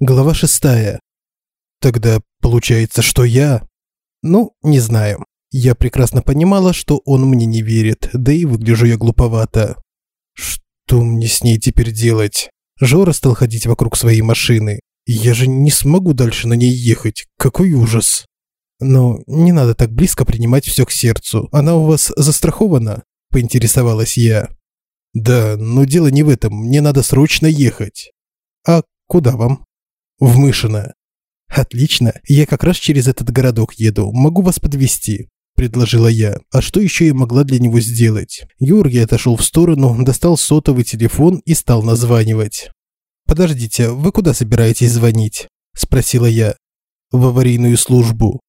Глава шестая. Тогда получается, что я... Ну, не знаю. Я прекрасно понимала, что он мне не верит, да и выгляжу я глуповато. Что мне с ней теперь делать? Жора стал ходить вокруг своей машины. Я же не смогу дальше на ней ехать. Какой ужас. Но не надо так близко принимать все к сердцу. Она у вас застрахована? Поинтересовалась я. Да, но дело не в этом. Мне надо срочно ехать. А куда вам? В Мышино. Отлично, я как раз через этот городок еду, могу вас подвести предложила я. А что еще я могла для него сделать? Георгий отошел в сторону, достал сотовый телефон и стал названивать. «Подождите, вы куда собираетесь звонить?» – спросила я. «В аварийную службу».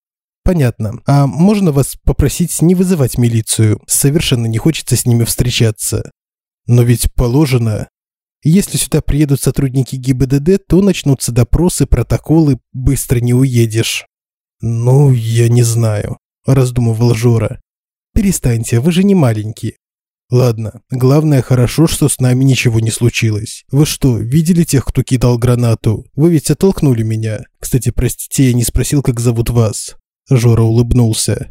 «Понятно. А можно вас попросить не вызывать милицию? Совершенно не хочется с ними встречаться». «Но ведь положено...» Если сюда приедут сотрудники ГИБДД, то начнутся допросы, протоколы, быстро не уедешь. Ну, я не знаю, раздумывал Жора. Перестаньте, вы же не маленький. Ладно, главное хорошо, что с нами ничего не случилось. Вы что, видели тех, кто кидал гранату? Вы ведь оттолкнули меня. Кстати, простите, я не спросил, как зовут вас. Жора улыбнулся.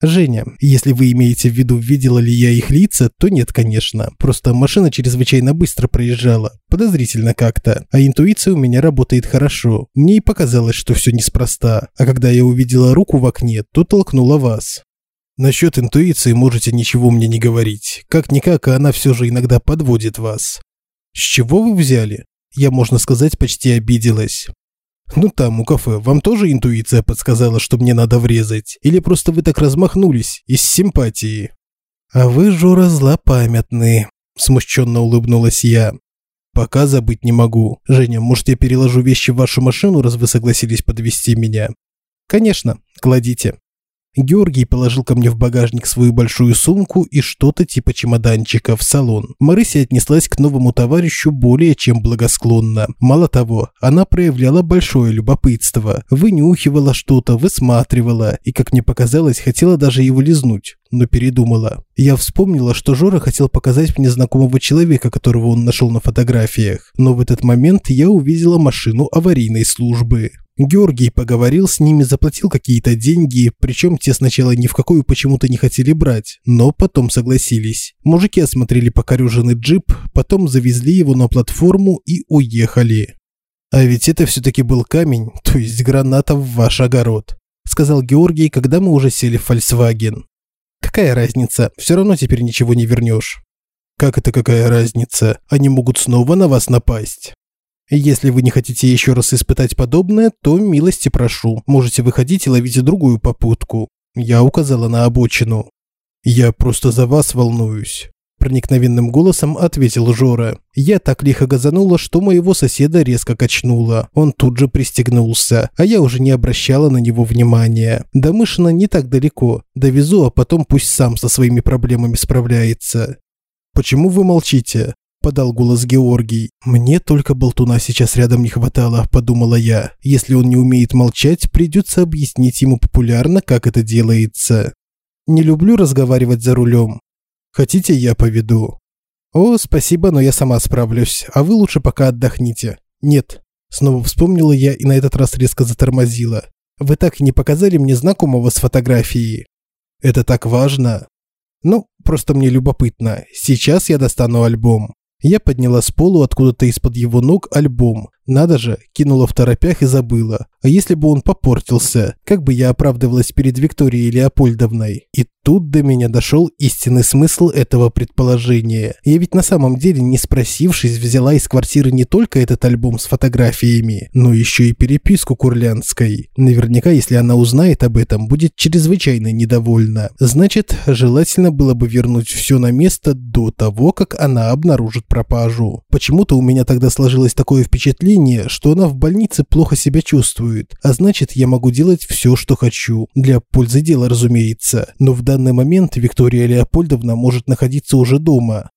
Женя, если вы имеете в виду, видела ли я их лица, то нет, конечно. Просто машина чрезвычайно быстро проезжала. Подозрительно как-то. А интуиция у меня работает хорошо. Мне и показалось, что все неспроста. А когда я увидела руку в окне, то толкнула вас. Насчет интуиции можете ничего мне не говорить. Как-никак, а она все же иногда подводит вас. С чего вы взяли? Я, можно сказать, почти обиделась. Ну там, у кафе, вам тоже интуиция подсказала, что мне надо врезать? Или просто вы так размахнулись из симпатии? А вы, Жора, злопамятный, смущенно улыбнулась я. Пока забыть не могу. Женя, может, я переложу вещи в вашу машину, раз вы согласились подвести меня? Конечно, кладите. Георгий положил ко мне в багажник свою большую сумку и что-то типа чемоданчика в салон. Марыся отнеслась к новому товарищу более чем благосклонно. Мало того, она проявляла большое любопытство, вынюхивала что-то, высматривала и, как мне показалось, хотела даже его лизнуть но передумала. Я вспомнила, что Жора хотел показать мне знакомого человека, которого он нашел на фотографиях, но в этот момент я увидела машину аварийной службы. Георгий поговорил с ними, заплатил какие-то деньги, причем те сначала ни в какую почему-то не хотели брать, но потом согласились. Мужики осмотрели покореженный джип, потом завезли его на платформу и уехали. А ведь это все-таки был камень, то есть граната в ваш огород, сказал Георгий, когда мы уже сели в Volkswagen. Какая разница, все равно теперь ничего не вернешь. Как это какая разница? Они могут снова на вас напасть. Если вы не хотите еще раз испытать подобное, то милости прошу. Можете выходить и ловить другую попутку. Я указала на обочину. Я просто за вас волнуюсь. Проникновенным голосом ответил Жора. Я так лихо газанула, что моего соседа резко качнуло. Он тут же пристегнулся, а я уже не обращала на него внимания. До Мышина не так далеко. Довезу, а потом пусть сам со своими проблемами справляется. «Почему вы молчите?» Подал голос Георгий. Мне только болтуна сейчас рядом не хватало, подумала я. Если он не умеет молчать, придется объяснить ему популярно, как это делается. Не люблю разговаривать за рулем. Хотите, я поведу? О, спасибо, но я сама справлюсь. А вы лучше пока отдохните. Нет. Снова вспомнила я и на этот раз резко затормозила. Вы так и не показали мне знакомого с фотографией. Это так важно. Ну, просто мне любопытно. Сейчас я достану альбом. Я подняла с полу откуда-то из-под его ног альбом. Надо же, кинула в торопях и забыла. А если бы он попортился, как бы я оправдывалась перед Викторией Леопольдовной? И тут до меня дошел истинный смысл этого предположения. Я ведь на самом деле, не спросившись, взяла из квартиры не только этот альбом с фотографиями, но еще и переписку Курлянской. Наверняка, если она узнает об этом, будет чрезвычайно недовольна. Значит, желательно было бы вернуть все на место до того, как она обнаружит пропажу. Почему-то у меня тогда сложилось такое впечатление, что она в больнице плохо себя чувствует а значит, я могу делать все, что хочу. Для пользы дела, разумеется. Но в данный момент Виктория Леопольдовна может находиться уже дома.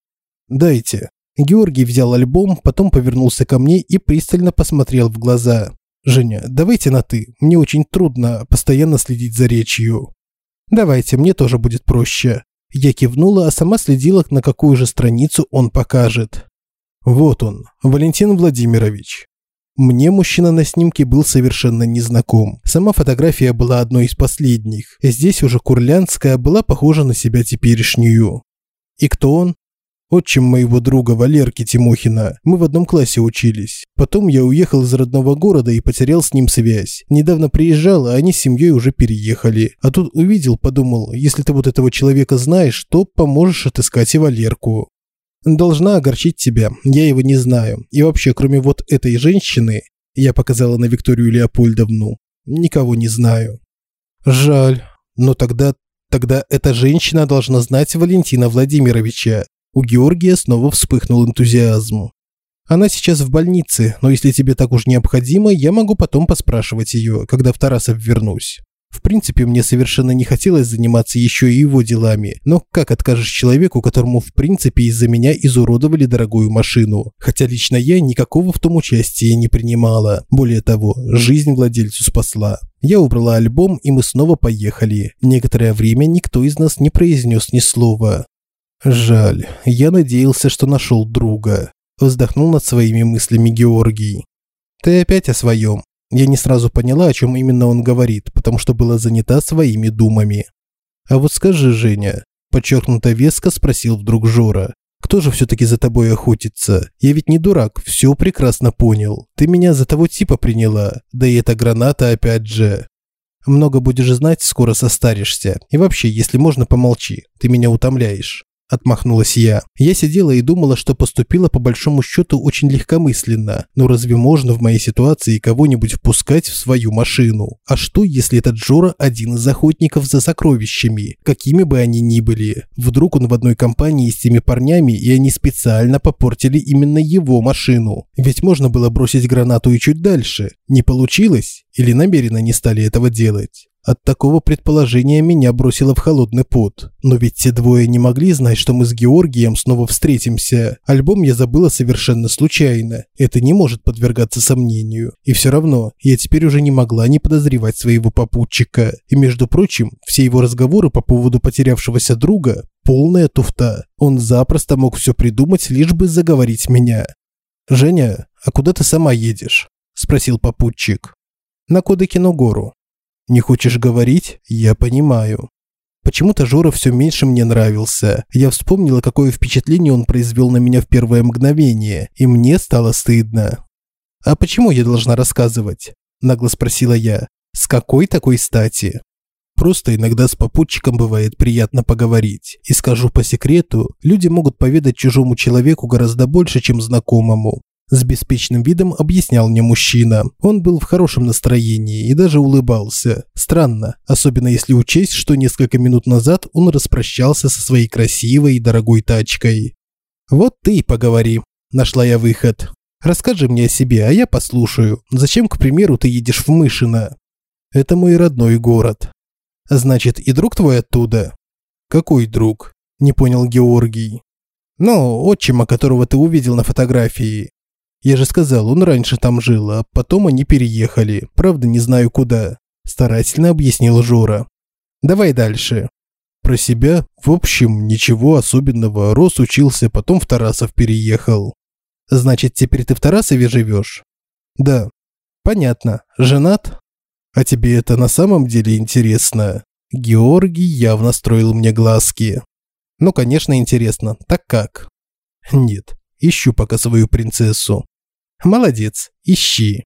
Дайте. Георгий взял альбом, потом повернулся ко мне и пристально посмотрел в глаза. Женя, давайте на ты. Мне очень трудно постоянно следить за речью. Давайте, мне тоже будет проще. Я кивнула, а сама следила, на какую же страницу он покажет. Вот он, Валентин Владимирович. Мне мужчина на снимке был совершенно незнаком. Сама фотография была одной из последних. Здесь уже Курлянская была похожа на себя теперешнюю. И кто он? Отчим моего друга Валерки Тимохина. Мы в одном классе учились. Потом я уехал из родного города и потерял с ним связь. Недавно приезжал, а они с семьей уже переехали. А тут увидел, подумал, если ты вот этого человека знаешь, то поможешь отыскать и Валерку. Должна огорчить тебя, я его не знаю. И вообще, кроме вот этой женщины, я показала на Викторию Леопольдовну, никого не знаю. Жаль, но тогда тогда эта женщина должна знать Валентина Владимировича. У Георгия снова вспыхнул энтузиазм. Она сейчас в больнице, но если тебе так уж необходимо, я могу потом поспрашивать ее, когда в Тарасов вернусь. В принципе, мне совершенно не хотелось заниматься еще и его делами, но как откажешь человеку, которому в принципе из-за меня изуродовали дорогую машину? Хотя лично я никакого в том участия не принимала. Более того, жизнь владельцу спасла. Я убрала альбом, и мы снова поехали. Некоторое время никто из нас не произнес ни слова. Жаль, я надеялся, что нашел друга. Вздохнул над своими мыслями Георгий. Ты опять о своем. Я не сразу поняла, о чем именно он говорит, потому что была занята своими думами. А вот скажи, Женя, подчеркнуто веско спросил вдруг Жора. Кто же все-таки за тобой охотится? Я ведь не дурак, все прекрасно понял. Ты меня за того типа приняла. Да и эта граната опять же. Много будешь знать, скоро состаришься. И вообще, если можно, помолчи. Ты меня утомляешь отмахнулась я. Я сидела и думала, что поступила по большому счету очень легкомысленно. Но разве можно в моей ситуации кого-нибудь впускать в свою машину? А что, если этот Джора один из охотников за сокровищами, какими бы они ни были? Вдруг он в одной компании с теми парнями, и они специально попортили именно его машину? Ведь можно было бросить гранату и чуть дальше. Не получилось? Или намеренно не стали этого делать? От такого предположения меня бросило в холодный пот. Но ведь те двое не могли знать, что мы с Георгием снова встретимся. Альбом я забыла совершенно случайно. Это не может подвергаться сомнению. И все равно, я теперь уже не могла не подозревать своего попутчика. И между прочим, все его разговоры по поводу потерявшегося друга – полная туфта. Он запросто мог все придумать, лишь бы заговорить меня. «Женя, а куда ты сама едешь?» – спросил попутчик. «На Кодыкину гору. Не хочешь говорить? Я понимаю. Почему-то Жора все меньше мне нравился. Я вспомнила, какое впечатление он произвел на меня в первое мгновение, и мне стало стыдно. «А почему я должна рассказывать?» – нагло спросила я. «С какой такой стати?» Просто иногда с попутчиком бывает приятно поговорить. И скажу по секрету, люди могут поведать чужому человеку гораздо больше, чем знакомому. С беспечным видом объяснял мне мужчина. Он был в хорошем настроении и даже улыбался. Странно, особенно если учесть, что несколько минут назад он распрощался со своей красивой и дорогой тачкой. «Вот ты и поговори», – нашла я выход. «Расскажи мне о себе, а я послушаю. Зачем, к примеру, ты едешь в Мышино?» «Это мой родной город». «Значит, и друг твой оттуда?» «Какой друг?» – не понял Георгий. «Ну, отчима, которого ты увидел на фотографии. Я же сказал, он раньше там жил, а потом они переехали. Правда, не знаю куда. Старательно объяснил Жора. Давай дальше. Про себя, в общем, ничего особенного. Рос учился, потом в Тарасов переехал. Значит, теперь ты в Тарасове живешь? Да. Понятно. Женат? А тебе это на самом деле интересно? Георгий явно строил мне глазки. Ну, конечно, интересно. Так как? Нет, ищу пока свою принцессу. Молодец, ищи.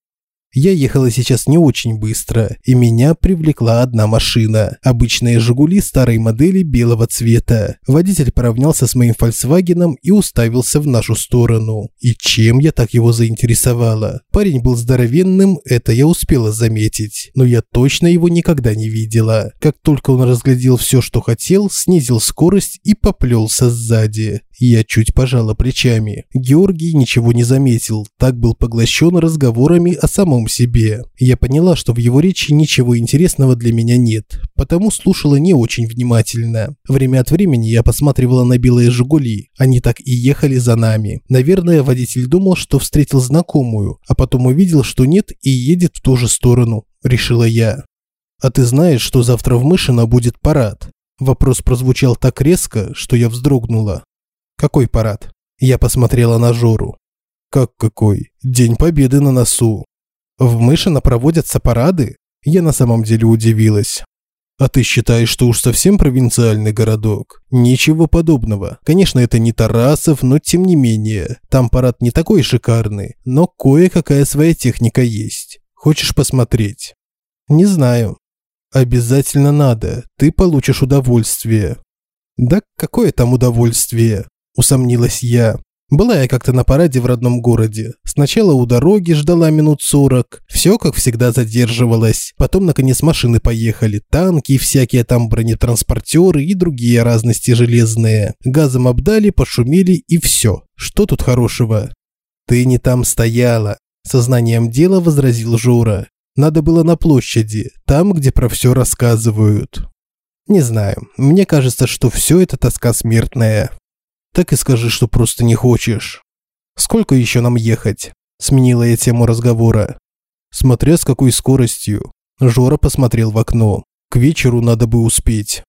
Я ехала сейчас не очень быстро, и меня привлекла одна машина. Обычные «Жигули» старой модели белого цвета. Водитель поравнялся с моим «Фольксвагеном» и уставился в нашу сторону. И чем я так его заинтересовала? Парень был здоровенным, это я успела заметить. Но я точно его никогда не видела. Как только он разглядел все, что хотел, снизил скорость и поплелся сзади. Я чуть пожала плечами. Георгий ничего не заметил, так был поглощен разговорами о самом себе. Я поняла, что в его речи ничего интересного для меня нет, потому слушала не очень внимательно. Время от времени я посматривала на белые «Жигули», они так и ехали за нами. Наверное, водитель думал, что встретил знакомую, а потом увидел, что нет и едет в ту же сторону, решила я. «А ты знаешь, что завтра в Мышино будет парад?» Вопрос прозвучал так резко, что я вздрогнула. Какой парад? Я посмотрела на Жору. Как какой? День Победы на носу. В Мышино проводятся парады? Я на самом деле удивилась. А ты считаешь, что уж совсем провинциальный городок? Ничего подобного. Конечно, это не Тарасов, но тем не менее. Там парад не такой шикарный, но кое-какая своя техника есть. Хочешь посмотреть? Не знаю. Обязательно надо. Ты получишь удовольствие. Да какое там удовольствие? Усомнилась я. Была я как-то на параде в родном городе. Сначала у дороги ждала минут сорок. Все, как всегда, задерживалось. Потом, наконец, машины поехали. Танки, всякие там бронетранспортеры и другие разности железные. Газом обдали, пошумели и все. Что тут хорошего? Ты не там стояла. Сознанием дела возразил Жора. Надо было на площади, там, где про все рассказывают. Не знаю, мне кажется, что все это тоска смертная. Так и скажи, что просто не хочешь. Сколько еще нам ехать? Сменила я тему разговора. Смотря с какой скоростью. Жора посмотрел в окно. К вечеру надо бы успеть.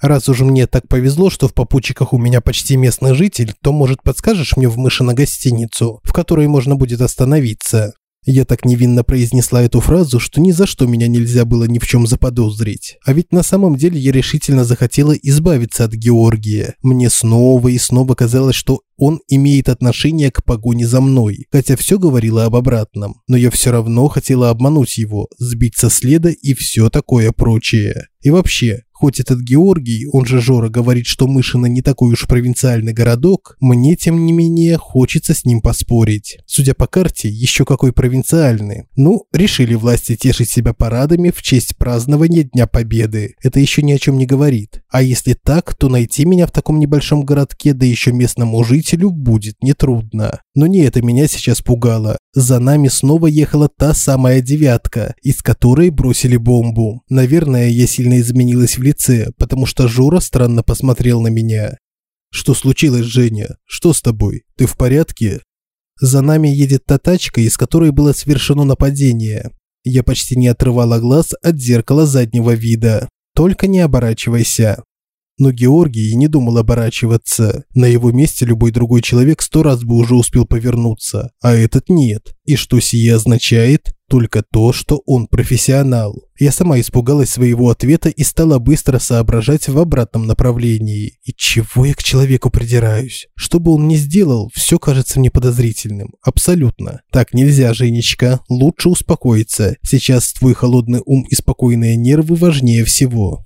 Раз уж мне так повезло, что в попутчиках у меня почти местный житель, то, может, подскажешь мне в Мышино гостиницу, в которой можно будет остановиться? Я так невинно произнесла эту фразу, что ни за что меня нельзя было ни в чем заподозрить. А ведь на самом деле я решительно захотела избавиться от Георгия. Мне снова и снова казалось, что он имеет отношение к погоне за мной, хотя все говорило об обратном. Но я все равно хотела обмануть его, сбить со следа и все такое прочее. И вообще, Хоть этот Георгий, он же Жора, говорит, что Мышино не такой уж провинциальный городок, мне, тем не менее, хочется с ним поспорить. Судя по карте, еще какой провинциальный. Ну, решили власти тешить себя парадами в честь празднования Дня Победы. Это еще ни о чем не говорит. А если так, то найти меня в таком небольшом городке, да еще местному жителю, будет нетрудно. Но не это меня сейчас пугало. За нами снова ехала та самая девятка, из которой бросили бомбу. Наверное, я сильно изменилась в лице, потому что Жора странно посмотрел на меня. «Что случилось, Женя? Что с тобой? Ты в порядке?» За нами едет та тачка, из которой было совершено нападение. Я почти не отрывала глаз от зеркала заднего вида. Только не оборачивайся. Но Георгий и не думал оборачиваться. На его месте любой другой человек сто раз бы уже успел повернуться, а этот нет. И что сие означает? Только то, что он профессионал. Я сама испугалась своего ответа и стала быстро соображать в обратном направлении. И чего я к человеку придираюсь? Что бы он ни сделал, все кажется мне подозрительным. Абсолютно. Так нельзя, Женечка. Лучше успокоиться. Сейчас твой холодный ум и спокойные нервы важнее всего.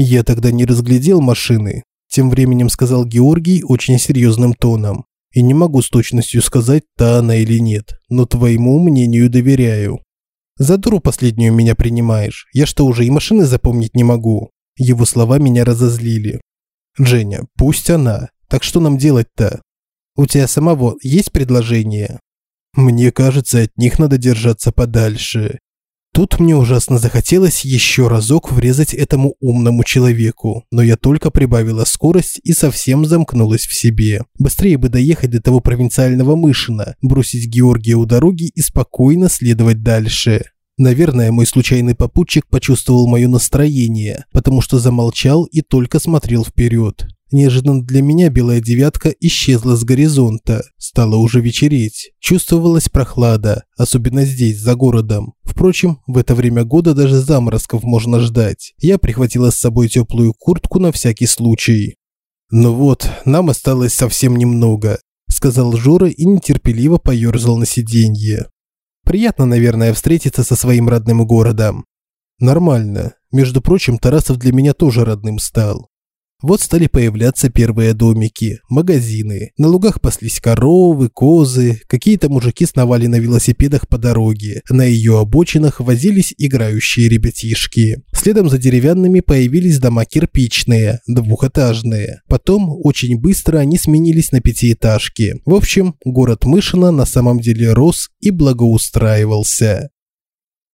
Я тогда не разглядел машины, тем временем сказал Георгий очень серьезным тоном. И не могу с точностью сказать, та она или нет, но твоему мнению доверяю. За дуру последнюю меня принимаешь. Я что, уже и машины запомнить не могу? Его слова меня разозлили. Женя, пусть она. Так что нам делать-то? У тебя самого есть предложение? Мне кажется, от них надо держаться подальше. Тут мне ужасно захотелось еще разок врезать этому умному человеку, но я только прибавила скорость и совсем замкнулась в себе. Быстрее бы доехать до того провинциального Мышина, бросить Георгия у дороги и спокойно следовать дальше. Наверное, мой случайный попутчик почувствовал мое настроение, потому что замолчал и только смотрел вперед. Неожиданно для меня белая девятка исчезла с горизонта. Стало уже вечереть. Чувствовалась прохлада, особенно здесь, за городом. Впрочем, в это время года даже заморозков можно ждать. Я прихватила с собой теплую куртку на всякий случай. «Ну вот, нам осталось совсем немного», – сказал Жора и нетерпеливо поерзал на сиденье. «Приятно, наверное, встретиться со своим родным городом». «Нормально. Между прочим, Тарасов для меня тоже родным стал. Вот стали появляться первые домики, магазины. На лугах паслись коровы, козы, какие-то мужики сновали на велосипедах по дороге. На ее обочинах возились играющие ребятишки. Следом за деревянными появились дома кирпичные, двухэтажные. Потом очень быстро они сменились на пятиэтажки. В общем, город Мышино на самом деле рос и благоустраивался.